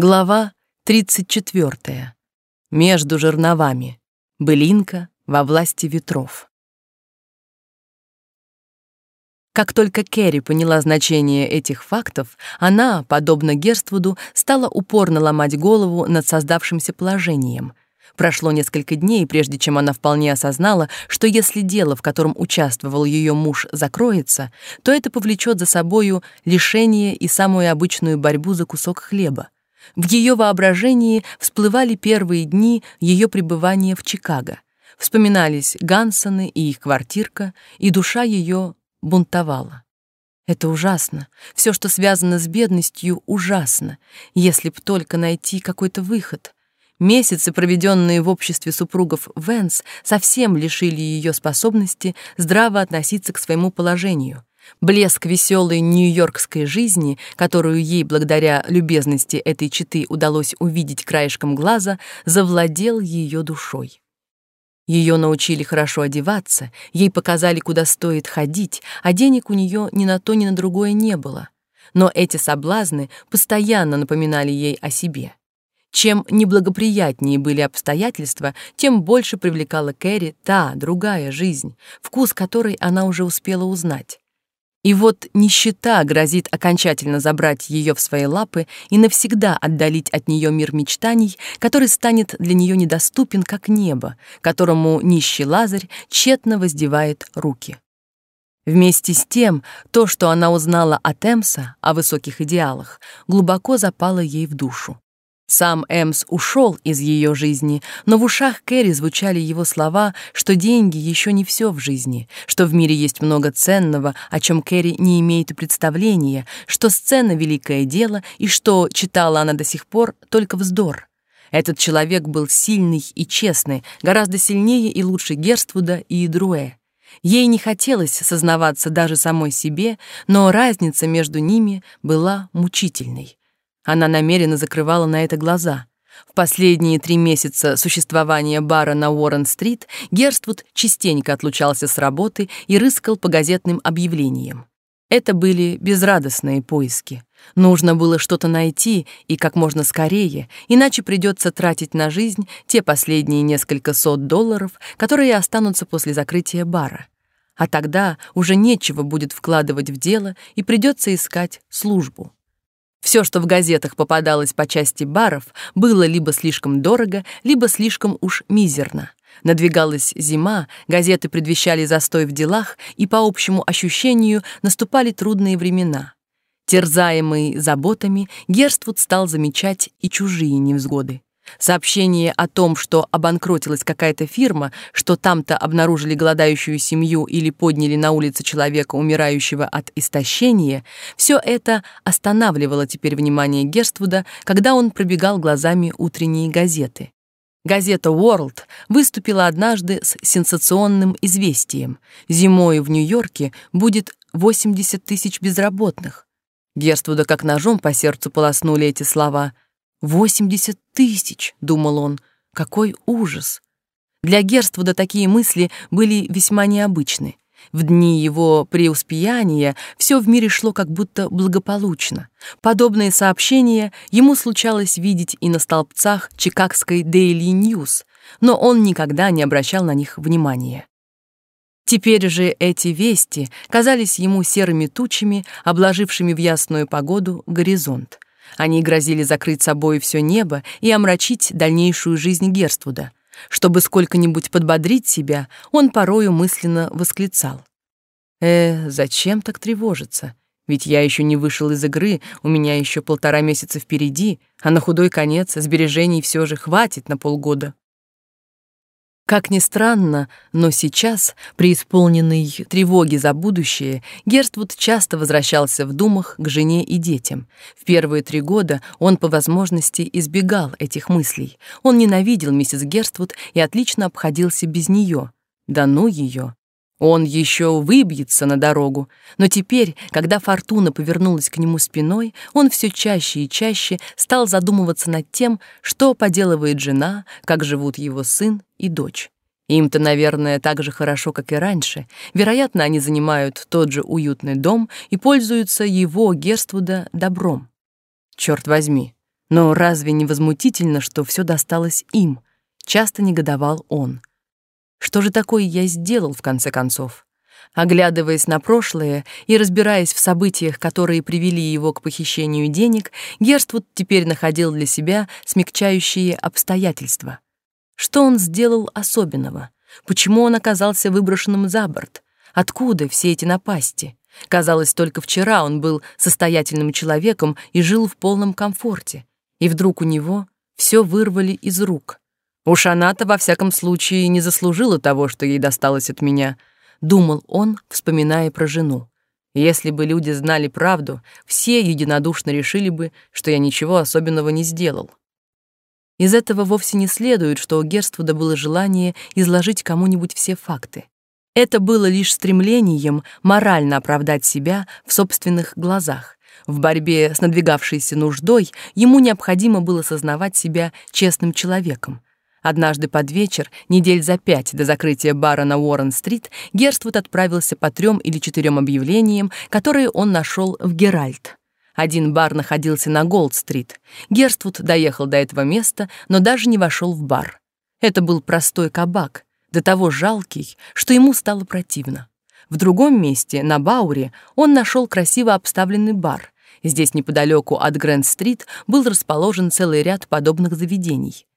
Глава 34. Между жерновами. Былинка во власти ветров. Как только Кэрри поняла значение этих фактов, она, подобно Герствуду, стала упорно ломать голову над создавшимся положением. Прошло несколько дней, прежде чем она вполне осознала, что если дело, в котором участвовал ее муж, закроется, то это повлечет за собою лишение и самую обычную борьбу за кусок хлеба. В ее воображении всплывали первые дни ее пребывания в Чикаго. Вспоминались Гансоны и их квартирка, и душа ее бунтовала. Это ужасно. Все, что связано с бедностью, ужасно. Если б только найти какой-то выход. Месяцы, проведенные в обществе супругов Венс, совсем лишили ее способности здраво относиться к своему положению. Блеск веселой нью-йоркской жизни, которую ей благодаря любезности этой четы удалось увидеть краешком глаза, завладел ее душой. Ее научили хорошо одеваться, ей показали, куда стоит ходить, а денег у нее ни на то, ни на другое не было. Но эти соблазны постоянно напоминали ей о себе. Чем неблагоприятнее были обстоятельства, тем больше привлекала Кэрри та, другая жизнь, вкус которой она уже успела узнать. И вот нищета грозит окончательно забрать ее в свои лапы и навсегда отдалить от нее мир мечтаний, который станет для нее недоступен, как небо, которому нищий Лазарь тщетно воздевает руки. Вместе с тем, то, что она узнала от Эмса о высоких идеалах, глубоко запало ей в душу. Сам Эмс ушел из ее жизни, но в ушах Кэрри звучали его слова, что деньги еще не все в жизни, что в мире есть много ценного, о чем Кэрри не имеет представления, что сцена — великое дело, и что, читала она до сих пор, только вздор. Этот человек был сильный и честный, гораздо сильнее и лучше Герствуда и Друэ. Ей не хотелось сознаваться даже самой себе, но разница между ними была мучительной. Она намеренно закрывала на это глаза. В последние три месяца существования бара на Уоррен-стрит Герствуд частенько отлучался с работы и рыскал по газетным объявлениям. Это были безрадостные поиски. Нужно было что-то найти и как можно скорее, иначе придется тратить на жизнь те последние несколько сот долларов, которые останутся после закрытия бара. А тогда уже нечего будет вкладывать в дело и придется искать службу. Все, что в газетах попадалось по части баров, было либо слишком дорого, либо слишком уж мизерно. Надвигалась зима, газеты предвещали застой в делах, и по общему ощущению наступали трудные времена. Терзаемый заботами, Герствуд стал замечать и чужие невзгоды. Сообщение о том, что обанкротилась какая-то фирма, что там-то обнаружили голодающую семью или подняли на улице человека, умирающего от истощения, все это останавливало теперь внимание Герствуда, когда он пробегал глазами утренние газеты. Газета World выступила однажды с сенсационным известием. Зимой в Нью-Йорке будет 80 тысяч безработных. Герствуда как ножом по сердцу полоснули эти слова — «Восемьдесят тысяч!» — думал он. «Какой ужас!» Для Герствуда такие мысли были весьма необычны. В дни его преуспеяния все в мире шло как будто благополучно. Подобные сообщения ему случалось видеть и на столбцах чикагской Daily News, но он никогда не обращал на них внимания. Теперь же эти вести казались ему серыми тучами, обложившими в ясную погоду горизонт. Они грозили закрыть собой все небо и омрачить дальнейшую жизнь Герствуда. Чтобы сколько-нибудь подбодрить себя, он порою мысленно восклицал. «Э, зачем так тревожиться? Ведь я еще не вышел из игры, у меня еще полтора месяца впереди, а на худой конец сбережений все же хватит на полгода». Как ни странно, но сейчас, при исполненной тревоге за будущее, Герствуд часто возвращался в думах к жене и детям. В первые три года он по возможности избегал этих мыслей. Он ненавидел миссис Герствуд и отлично обходился без нее. Да ну ее! Он еще выбьется на дорогу, но теперь, когда фортуна повернулась к нему спиной, он все чаще и чаще стал задумываться над тем, что поделывает жена, как живут его сын и дочь. Им-то, наверное, так же хорошо, как и раньше. Вероятно, они занимают тот же уютный дом и пользуются его, Герствуда, добром. Черт возьми, Но разве не возмутительно, что все досталось им? Часто негодовал он. Что же такое я сделал, в конце концов? Оглядываясь на прошлое и разбираясь в событиях, которые привели его к похищению денег, Герствуд теперь находил для себя смягчающие обстоятельства. Что он сделал особенного? Почему он оказался выброшенным за борт? Откуда все эти напасти? Казалось, только вчера он был состоятельным человеком и жил в полном комфорте. И вдруг у него все вырвали из рук. Уж она-то, во всяком случае, не заслужила того, что ей досталось от меня —— думал он, вспоминая про жену. «Если бы люди знали правду, все единодушно решили бы, что я ничего особенного не сделал». Из этого вовсе не следует, что у Герствуда было желание изложить кому-нибудь все факты. Это было лишь стремлением морально оправдать себя в собственных глазах. В борьбе с надвигавшейся нуждой ему необходимо было сознавать себя честным человеком, Однажды под вечер, недель за пять до закрытия бара на Уоррен-стрит, Герствуд отправился по трем или четырем объявлениям, которые он нашел в Геральт. Один бар находился на Голд-стрит. Герствуд доехал до этого места, но даже не вошел в бар. Это был простой кабак, до того жалкий, что ему стало противно. В другом месте, на Бауре, он нашел красиво обставленный бар. Здесь неподалеку от Грэнд-стрит был расположен целый ряд подобных заведений.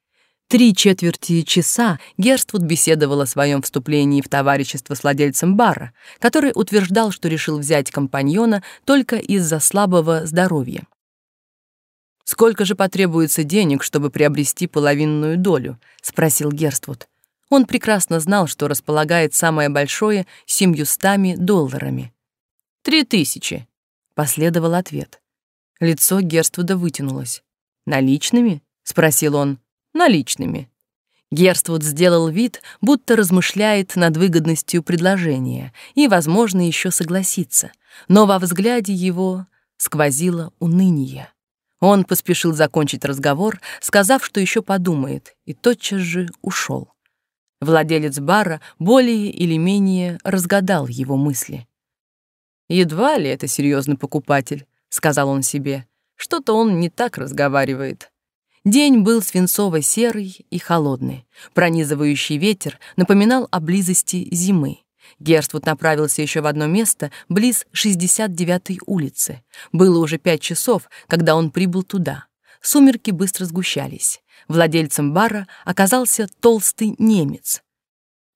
Три четверти часа Герствуд беседовал о своем вступлении в товарищество с владельцем бара, который утверждал, что решил взять компаньона только из-за слабого здоровья. «Сколько же потребуется денег, чтобы приобрести половинную долю?» — спросил Герствуд. Он прекрасно знал, что располагает самое большое семьюстами долларами. «Три тысячи», — последовал ответ. Лицо Герствуда вытянулось. «Наличными?» — спросил он наличными. Герствуд сделал вид, будто размышляет над выгодностью предложения и, возможно, еще согласится, но во взгляде его сквозило уныние. Он поспешил закончить разговор, сказав, что еще подумает, и тотчас же ушел. Владелец бара более или менее разгадал его мысли. «Едва ли это серьезный покупатель», — сказал он себе. «Что-то он не так разговаривает». День был свинцово-серый и холодный. Пронизывающий ветер напоминал о близости зимы. Герствуд направился еще в одно место, близ 69-й улицы. Было уже пять часов, когда он прибыл туда. Сумерки быстро сгущались. Владельцем бара оказался толстый немец.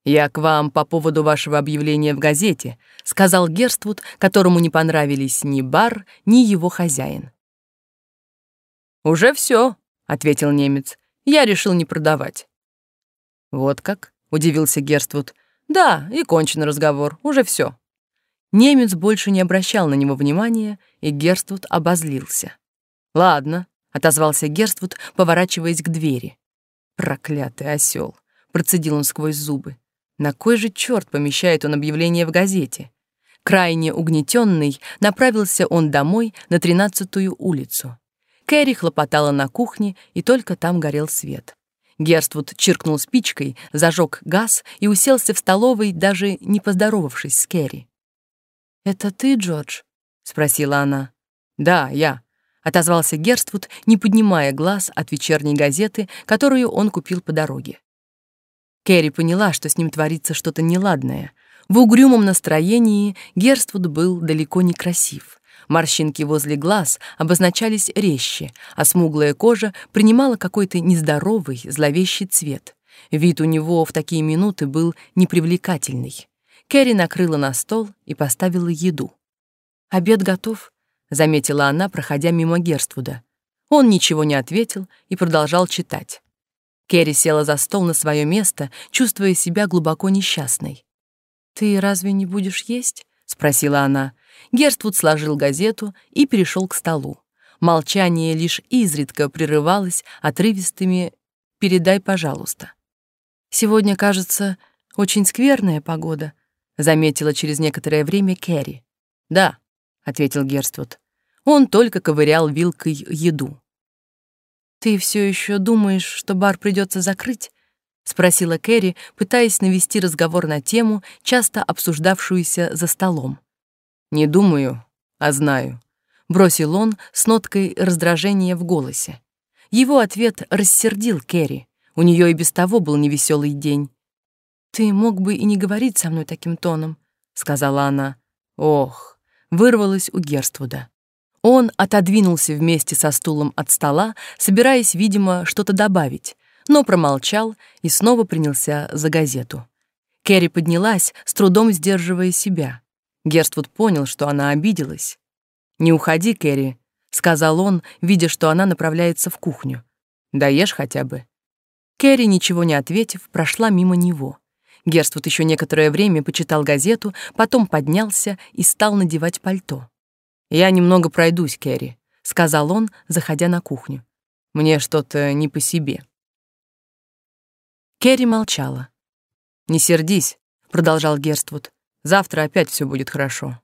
«Я к вам по поводу вашего объявления в газете», — сказал Герствуд, которому не понравились ни бар, ни его хозяин. «Уже все», — ответил немец. «Я решил не продавать». «Вот как?» — удивился Герствуд. «Да, и кончен разговор, уже все. Немец больше не обращал на него внимания, и Герствуд обозлился. «Ладно», — отозвался Герствуд, поворачиваясь к двери. «Проклятый осел! процедил он сквозь зубы. «На кой же черт помещает он объявление в газете?» Крайне угнетенный, направился он домой на тринадцатую улицу. Кэрри хлопотала на кухне, и только там горел свет. Герствуд чиркнул спичкой, зажег газ и уселся в столовой, даже не поздоровавшись с Кэрри. «Это ты, Джордж?» — спросила она. «Да, я», — отозвался Герствуд, не поднимая глаз от вечерней газеты, которую он купил по дороге. Кэрри поняла, что с ним творится что-то неладное. В угрюмом настроении Герствуд был далеко не красив. Морщинки возле глаз обозначались резче, а смуглая кожа принимала какой-то нездоровый, зловещий цвет. Вид у него в такие минуты был непривлекательный. Кэрри накрыла на стол и поставила еду. «Обед готов», — заметила она, проходя мимо Герствуда. Он ничего не ответил и продолжал читать. Кэрри села за стол на свое место, чувствуя себя глубоко несчастной. «Ты разве не будешь есть?» — спросила она. Герствуд сложил газету и перешел к столу. Молчание лишь изредка прерывалось отрывистыми «передай, пожалуйста». «Сегодня, кажется, очень скверная погода», — заметила через некоторое время Кэрри. «Да», — ответил Герствуд. Он только ковырял вилкой еду. «Ты все еще думаешь, что бар придется закрыть?» — спросила Кэрри, пытаясь навести разговор на тему, часто обсуждавшуюся за столом. «Не думаю, а знаю», — бросил он с ноткой раздражения в голосе. Его ответ рассердил Кэрри. У нее и без того был невеселый день. «Ты мог бы и не говорить со мной таким тоном», — сказала она. «Ох», — вырвалась у Герствуда. Он отодвинулся вместе со стулом от стола, собираясь, видимо, что-то добавить, но промолчал и снова принялся за газету. Кэрри поднялась, с трудом сдерживая себя. Герствуд понял, что она обиделась. «Не уходи, Кэрри», — сказал он, видя, что она направляется в кухню. «Доешь хотя бы». Кэрри, ничего не ответив, прошла мимо него. Герствуд еще некоторое время почитал газету, потом поднялся и стал надевать пальто. «Я немного пройдусь, Кэрри», — сказал он, заходя на кухню. «Мне что-то не по себе». Кэрри молчала. «Не сердись», — продолжал Герствуд. «Завтра опять все будет хорошо».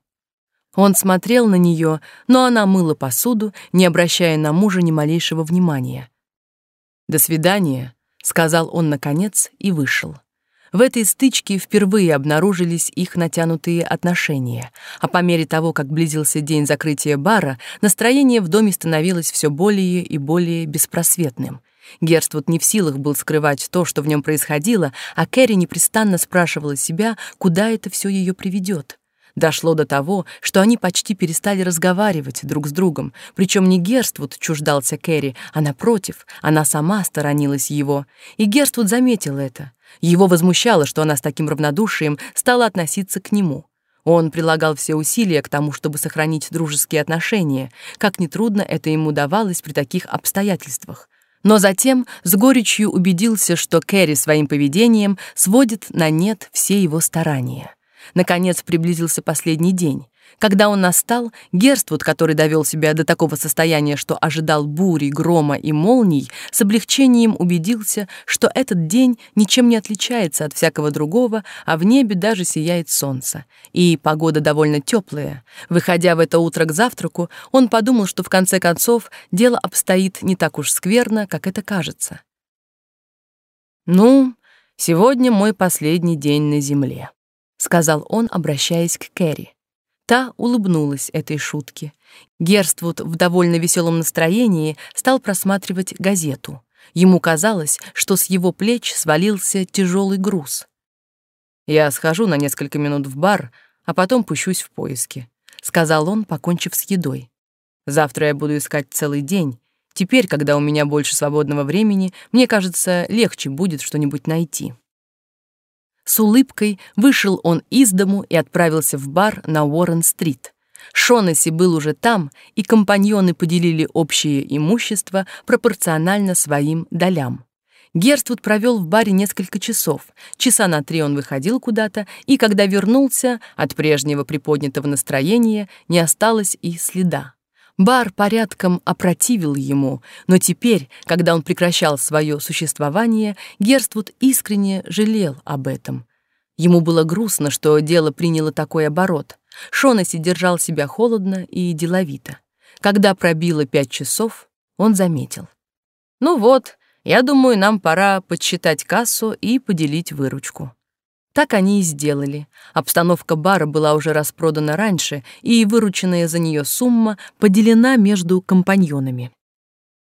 Он смотрел на нее, но она мыла посуду, не обращая на мужа ни малейшего внимания. «До свидания», — сказал он наконец и вышел. В этой стычке впервые обнаружились их натянутые отношения, а по мере того, как близился день закрытия бара, настроение в доме становилось все более и более беспросветным — Герствуд не в силах был скрывать то, что в нем происходило, а Кэрри непрестанно спрашивала себя, куда это все ее приведет. Дошло до того, что они почти перестали разговаривать друг с другом, причем не Герствуд чуждался Кэрри, а напротив, она сама сторонилась его. И Герствуд заметил это. Его возмущало, что она с таким равнодушием стала относиться к нему. Он прилагал все усилия к тому, чтобы сохранить дружеские отношения, как нетрудно это ему давалось при таких обстоятельствах но затем с горечью убедился, что Кэрри своим поведением сводит на нет все его старания. Наконец приблизился последний день. Когда он настал, Герствуд, который довел себя до такого состояния, что ожидал бури, грома и молний, с облегчением убедился, что этот день ничем не отличается от всякого другого, а в небе даже сияет солнце. И погода довольно теплая. Выходя в это утро к завтраку, он подумал, что в конце концов дело обстоит не так уж скверно, как это кажется. «Ну, сегодня мой последний день на земле», — сказал он, обращаясь к Кэрри. Та улыбнулась этой шутке. Герствуд в довольно веселом настроении стал просматривать газету. Ему казалось, что с его плеч свалился тяжелый груз. «Я схожу на несколько минут в бар, а потом пущусь в поиски», — сказал он, покончив с едой. «Завтра я буду искать целый день. Теперь, когда у меня больше свободного времени, мне кажется, легче будет что-нибудь найти». С улыбкой вышел он из дому и отправился в бар на Уоррен-стрит. Шонесси был уже там, и компаньоны поделили общее имущество пропорционально своим долям. Герствуд провел в баре несколько часов. Часа на три он выходил куда-то, и когда вернулся, от прежнего приподнятого настроения не осталось и следа. Бар порядком опротивил ему, но теперь, когда он прекращал свое существование, Герствуд искренне жалел об этом. Ему было грустно, что дело приняло такой оборот. Шонесси держал себя холодно и деловито. Когда пробило пять часов, он заметил. «Ну вот, я думаю, нам пора подсчитать кассу и поделить выручку». Так они и сделали. Обстановка бара была уже распродана раньше, и вырученная за нее сумма поделена между компаньонами.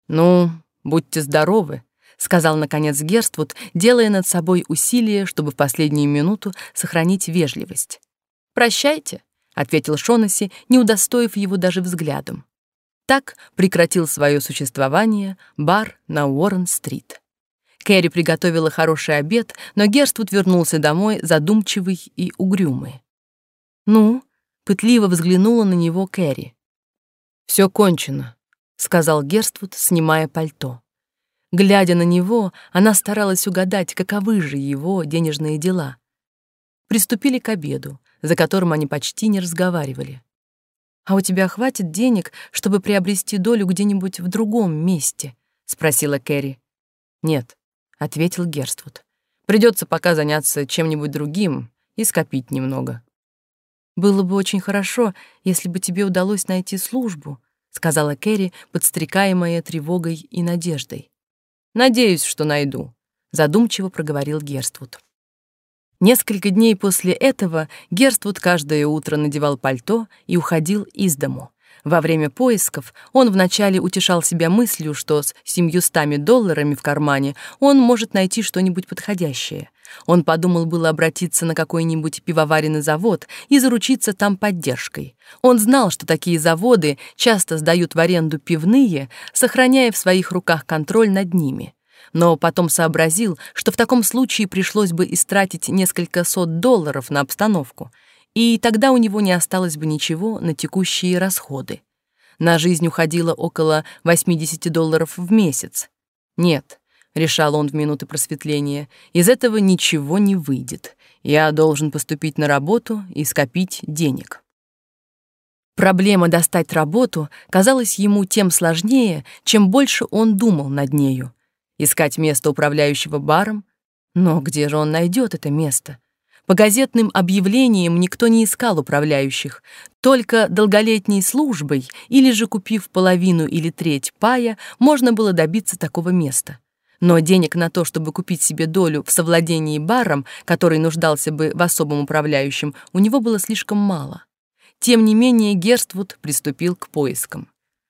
«Ну, будьте здоровы», — сказал, наконец, Герствуд, делая над собой усилие, чтобы в последнюю минуту сохранить вежливость. «Прощайте», — ответил Шонесси, не удостоив его даже взглядом. Так прекратил свое существование бар на Уоррен-стрит. Кэрри приготовила хороший обед, но Герствуд вернулся домой задумчивый и угрюмый. «Ну?» — пытливо взглянула на него Кэрри. «Все кончено», — сказал Герствуд, снимая пальто. Глядя на него, она старалась угадать, каковы же его денежные дела. Приступили к обеду, за которым они почти не разговаривали. «А у тебя хватит денег, чтобы приобрести долю где-нибудь в другом месте?» — спросила Кэрри. «Нет», ответил Герствуд. Придется пока заняться чем-нибудь другим и скопить немного. Было бы очень хорошо, если бы тебе удалось найти службу, сказала Кэрри, подстрекаемая тревогой и надеждой. Надеюсь, что найду, задумчиво проговорил Герствуд. Несколько дней после этого Герствуд каждое утро надевал пальто и уходил из дому. Во время поисков он вначале утешал себя мыслью, что с семьюстами долларами в кармане он может найти что-нибудь подходящее. Он подумал было обратиться на какой-нибудь пивоваренный завод и заручиться там поддержкой. Он знал, что такие заводы часто сдают в аренду пивные, сохраняя в своих руках контроль над ними. Но потом сообразил, что в таком случае пришлось бы истратить несколько сот долларов на обстановку — и тогда у него не осталось бы ничего на текущие расходы. На жизнь уходило около 80 долларов в месяц. Нет, решал он в минуты просветления, из этого ничего не выйдет. Я должен поступить на работу и скопить денег. Проблема достать работу казалась ему тем сложнее, чем больше он думал над нею. Искать место управляющего баром? Но где же он найдет это место? По газетным объявлениям никто не искал управляющих, только долголетней службой или же купив половину или треть пая, можно было добиться такого места. Но денег на то, чтобы купить себе долю в совладении баром, который нуждался бы в особом управляющем, у него было слишком мало. Тем не менее Герствуд приступил к поискам.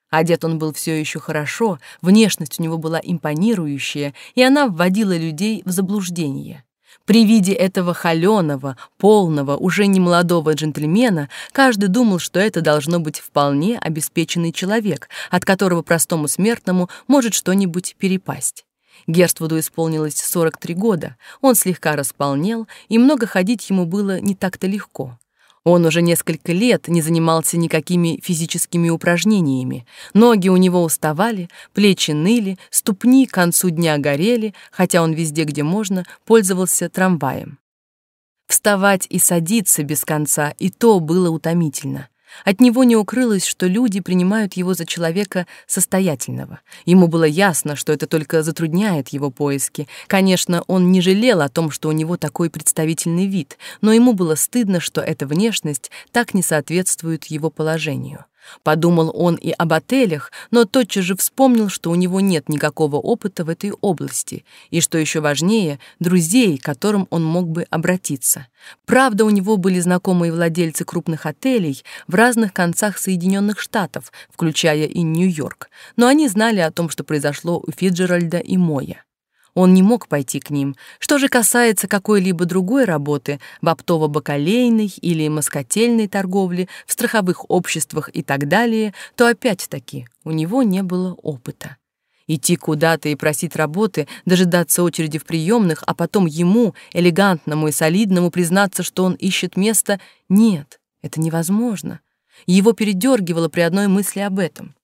Одет он был все еще хорошо, внешность у него была импонирующая, и она вводила людей в заблуждение. При виде этого холеного, полного, уже не молодого джентльмена каждый думал, что это должно быть вполне обеспеченный человек, от которого простому смертному может что-нибудь перепасть. Герствуду исполнилось 43 года, он слегка располнел, и много ходить ему было не так-то легко. Он уже несколько лет не занимался никакими физическими упражнениями. Ноги у него уставали, плечи ныли, ступни к концу дня горели, хотя он везде, где можно, пользовался трамваем. Вставать и садиться без конца и то было утомительно. От него не укрылось, что люди принимают его за человека состоятельного. Ему было ясно, что это только затрудняет его поиски. Конечно, он не жалел о том, что у него такой представительный вид, но ему было стыдно, что эта внешность так не соответствует его положению. Подумал он и об отелях, но тотчас же вспомнил, что у него нет никакого опыта в этой области, и, что еще важнее, друзей, к которым он мог бы обратиться. Правда, у него были знакомые владельцы крупных отелей в разных концах Соединенных Штатов, включая и Нью-Йорк, но они знали о том, что произошло у Фиджеральда и Моя. Он не мог пойти к ним. Что же касается какой-либо другой работы в оптово-бакалейной или москотельной торговле, в страховых обществах и так далее, то опять-таки у него не было опыта. Идти куда-то и просить работы, дожидаться очереди в приемных, а потом ему, элегантному и солидному, признаться, что он ищет место, нет, это невозможно. Его передергивало при одной мысли об этом.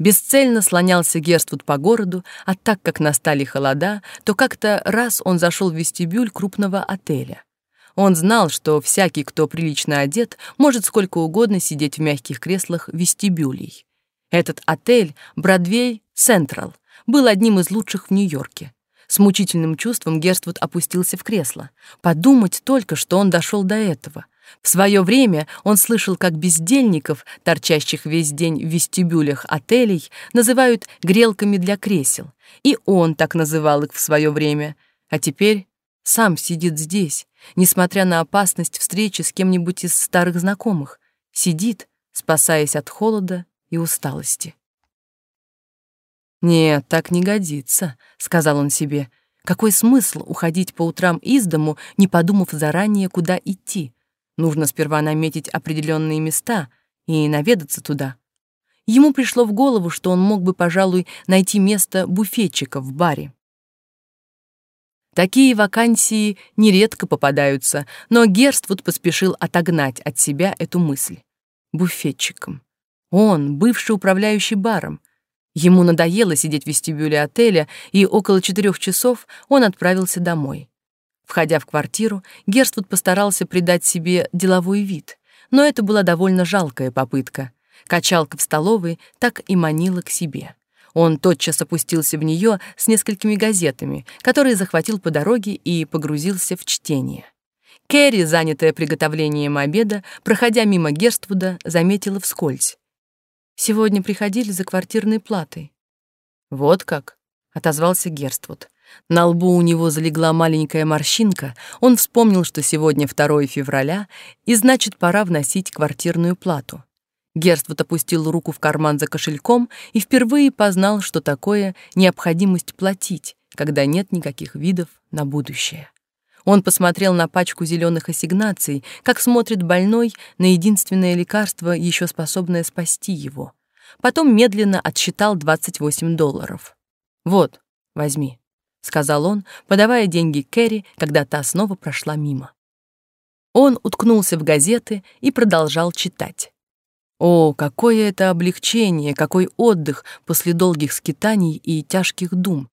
Бесцельно слонялся Герствуд по городу, а так как настали холода, то как-то раз он зашел в вестибюль крупного отеля. Он знал, что всякий, кто прилично одет, может сколько угодно сидеть в мягких креслах вестибюлей. Этот отель, Бродвей Централ, был одним из лучших в Нью-Йорке. С мучительным чувством Герствуд опустился в кресло. Подумать только, что он дошел до этого. В свое время он слышал, как бездельников, торчащих весь день в вестибюлях отелей, называют грелками для кресел. И он так называл их в свое время. А теперь сам сидит здесь, несмотря на опасность встречи с кем-нибудь из старых знакомых. Сидит, спасаясь от холода и усталости. «Нет, так не годится», — сказал он себе. «Какой смысл уходить по утрам из дому, не подумав заранее, куда идти?» Нужно сперва наметить определенные места и наведаться туда. Ему пришло в голову, что он мог бы, пожалуй, найти место буфетчика в баре. Такие вакансии нередко попадаются, но Герствуд поспешил отогнать от себя эту мысль. Буфетчиком. Он, бывший управляющий баром. Ему надоело сидеть в вестибюле отеля, и около четырех часов он отправился домой. Входя в квартиру, Герствуд постарался придать себе деловой вид, но это была довольно жалкая попытка. Качалка в столовой так и манила к себе. Он тотчас опустился в нее с несколькими газетами, которые захватил по дороге и погрузился в чтение. Кэрри, занятая приготовлением обеда, проходя мимо Герствуда, заметила вскользь. «Сегодня приходили за квартирной платой». «Вот как», — отозвался Герствуд. На лбу у него залегла маленькая морщинка, он вспомнил, что сегодня 2 февраля, и значит, пора вносить квартирную плату. Герствуд опустил руку в карман за кошельком и впервые познал, что такое необходимость платить, когда нет никаких видов на будущее. Он посмотрел на пачку зеленых ассигнаций, как смотрит больной на единственное лекарство, еще способное спасти его. Потом медленно отсчитал 28 долларов. «Вот, возьми», — сказал он, подавая деньги Кэрри, когда та снова прошла мимо. Он уткнулся в газеты и продолжал читать. О, какое это облегчение, какой отдых после долгих скитаний и тяжких дум.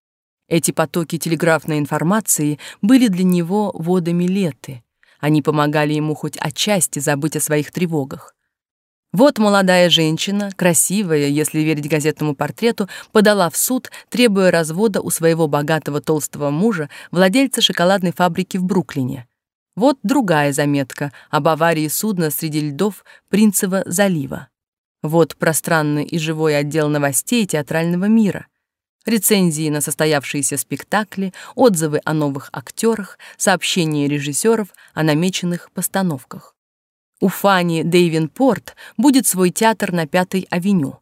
Эти потоки телеграфной информации были для него водами леты. Они помогали ему хоть отчасти забыть о своих тревогах. Вот молодая женщина, красивая, если верить газетному портрету, подала в суд, требуя развода у своего богатого толстого мужа, владельца шоколадной фабрики в Бруклине. Вот другая заметка об аварии судна среди льдов Принцева залива. Вот пространный и живой отдел новостей театрального мира. Рецензии на состоявшиеся спектакли, отзывы о новых актерах, сообщения режиссеров о намеченных постановках. У Фани Дейвенпорт будет свой театр на Пятой авеню.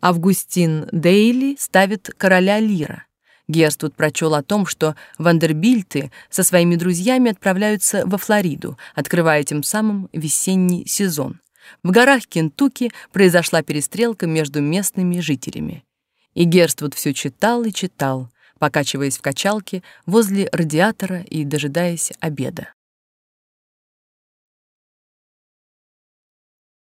Августин Дейли ставит «Короля Лира». Герствуд прочел о том, что Вандербильты со своими друзьями отправляются во Флориду, открывая тем самым весенний сезон. В горах Кентукки произошла перестрелка между местными жителями. И Герствуд все читал и читал, покачиваясь в качалке возле радиатора и дожидаясь обеда.